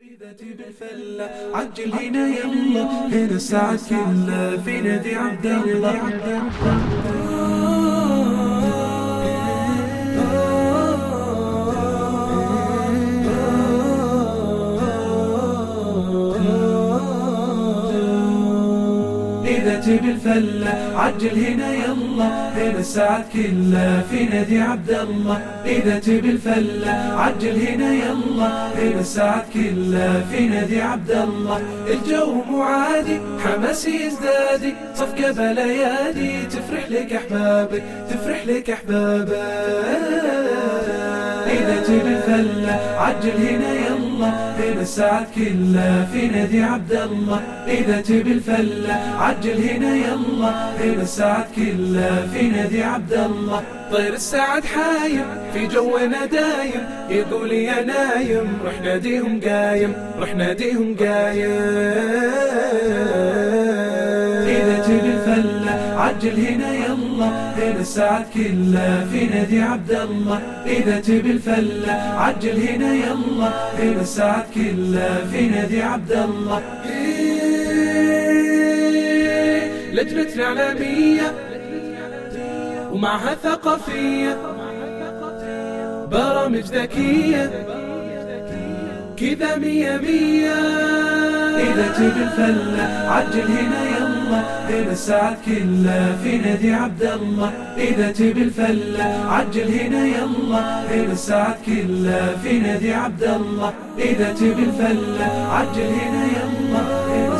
إذا تبي الفلة عجل هنا يلا هنا الساعة كلها في نادي عبد الله. إذا تبي الفلة عجل هنا يلا هنا الساعة كلها. في نادي عبد الله إذا تبي الفلة. عجل هنا يلا هنا الساعة كلها. في نادي عبد الله الجو مو عادي حماس يزدادي. صفقة بليادي تفرح لك أحبابك تفرح لك أحبابك إذا تبي الفلة عجل هنا يلا هنا الساعة كلها. في نادي عبد الله إذا تبي الفلة عجل هنا يلا هنا الساعة كلها. في نادي عبد الله. طير الساعد حايم في جونا دايم. يقول يا نايم روح ناديهم قايم روح ناديهم قايم. إذا تبي الفلة عجل هنا يلا هنا الساعة كلها في نادي عبد الله إذا تبي الفلة عجل هنا يلا هنا الساعة كلها في نادي عبد الله لجنة الإعلامية ومعها ثقافية برامج ذكية كذا مية مية. إذا تبي الفلة عجل هنا يلا هنا الساعة كلها. في نادي عبد الله إذا تبي الفلة عجل هنا يلا. هنا الساعة كلها. في نادي عبد الله إذا تبي الفلة عجل هنا يلا. هنا